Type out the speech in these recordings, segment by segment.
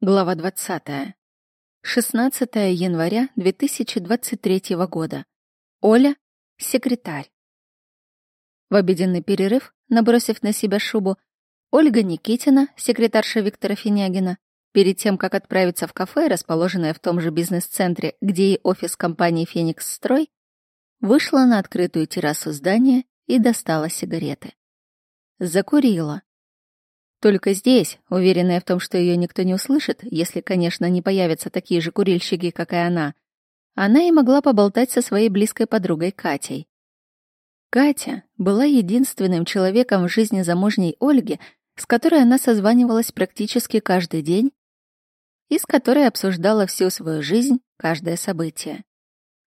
Глава 20. 16 января 2023 года. Оля, секретарь. В обеденный перерыв, набросив на себя шубу, Ольга Никитина, секретарша Виктора Финягина, перед тем, как отправиться в кафе, расположенное в том же бизнес-центре, где и офис компании «Феникс Строй», вышла на открытую террасу здания и достала сигареты. Закурила. Только здесь, уверенная в том, что ее никто не услышит, если, конечно, не появятся такие же курильщики, как и она, она и могла поболтать со своей близкой подругой Катей. Катя была единственным человеком в жизни замужней Ольги, с которой она созванивалась практически каждый день и с которой обсуждала всю свою жизнь, каждое событие.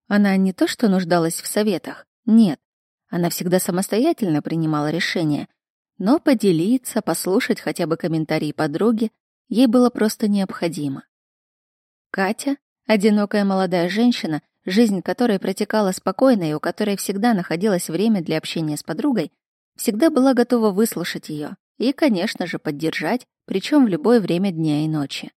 Она не то что нуждалась в советах, нет, она всегда самостоятельно принимала решения — но поделиться, послушать хотя бы комментарии подруги ей было просто необходимо. Катя, одинокая молодая женщина, жизнь которой протекала спокойно и у которой всегда находилось время для общения с подругой, всегда была готова выслушать ее и, конечно же, поддержать, причем в любое время дня и ночи.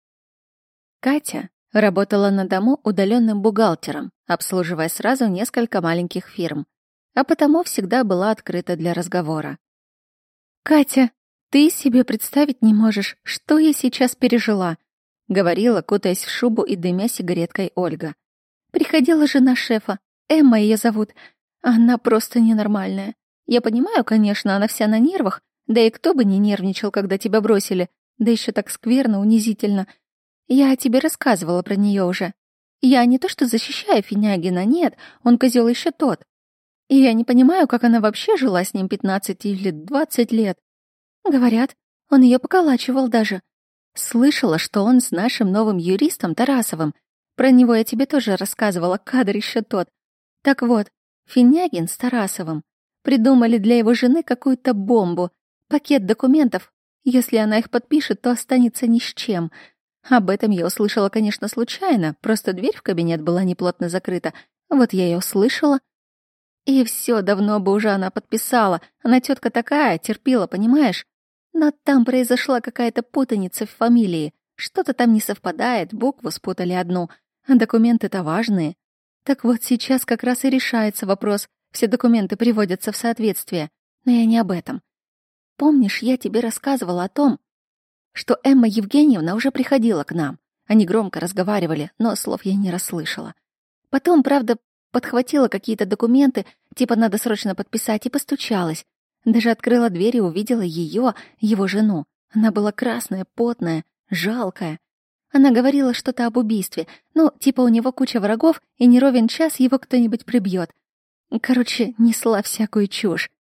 Катя работала на дому удаленным бухгалтером, обслуживая сразу несколько маленьких фирм, а потому всегда была открыта для разговора. «Катя, ты себе представить не можешь, что я сейчас пережила», — говорила, кутаясь в шубу и дымя сигареткой Ольга. «Приходила жена шефа, Эмма ее зовут. Она просто ненормальная. Я понимаю, конечно, она вся на нервах, да и кто бы не нервничал, когда тебя бросили, да еще так скверно, унизительно. Я тебе рассказывала про нее уже. Я не то что защищаю Финягина, нет, он козел еще тот. И я не понимаю, как она вообще жила с ним 15 или 20 лет. Говорят, он ее поколачивал даже. Слышала, что он с нашим новым юристом Тарасовым. Про него я тебе тоже рассказывала, кадр еще тот. Так вот, Финягин с Тарасовым придумали для его жены какую-то бомбу, пакет документов. Если она их подпишет, то останется ни с чем. Об этом я услышала, конечно, случайно, просто дверь в кабинет была неплотно закрыта. Вот я ее услышала — и все давно бы уже она подписала. Она тетка такая, терпела, понимаешь? Но там произошла какая-то путаница в фамилии. Что-то там не совпадает, букву спутали одну. А документы-то важные. Так вот сейчас как раз и решается вопрос. Все документы приводятся в соответствие. Но я не об этом. Помнишь, я тебе рассказывала о том, что Эмма Евгеньевна уже приходила к нам. Они громко разговаривали, но слов я не расслышала. Потом, правда, подхватила какие-то документы, типа надо срочно подписать, и постучалась. Даже открыла дверь и увидела ее, его жену. Она была красная, потная, жалкая. Она говорила что-то об убийстве. Ну, типа у него куча врагов, и не ровен час его кто-нибудь прибьет. Короче, несла всякую чушь.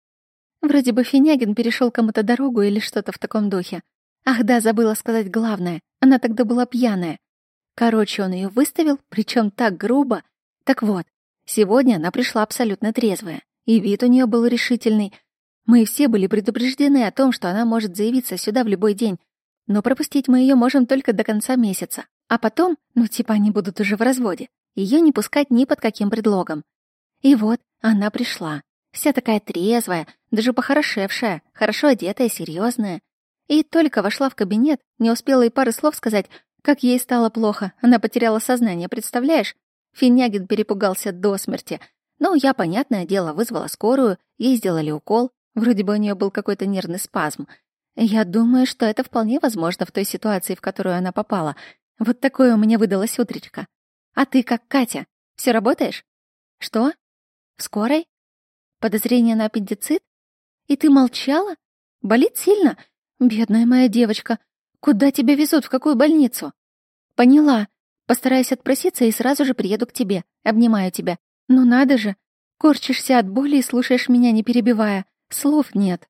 Вроде бы Финягин перешел кому-то дорогу или что-то в таком духе. Ах да, забыла сказать главное. Она тогда была пьяная. Короче, он ее выставил, причем так грубо. Так вот, Сегодня она пришла абсолютно трезвая, и вид у нее был решительный. Мы все были предупреждены о том, что она может заявиться сюда в любой день, но пропустить мы ее можем только до конца месяца. А потом, ну типа они будут уже в разводе, ее не пускать ни под каким предлогом. И вот она пришла, вся такая трезвая, даже похорошевшая, хорошо одетая, серьезная. И только вошла в кабинет, не успела и пары слов сказать, как ей стало плохо, она потеряла сознание, представляешь? Финягин перепугался до смерти. Но я, понятное дело, вызвала скорую, ей сделали укол. Вроде бы у нее был какой-то нервный спазм. Я думаю, что это вполне возможно в той ситуации, в которую она попала. Вот такое у меня выдалось утречко. А ты как, Катя? Все работаешь? Что? В скорой? Подозрение на аппендицит? И ты молчала? Болит сильно? Бедная моя девочка. Куда тебя везут? В какую больницу? Поняла. Постараюсь отпроситься и сразу же приеду к тебе. Обнимаю тебя. Ну надо же. Корчишься от боли и слушаешь меня, не перебивая. Слов нет.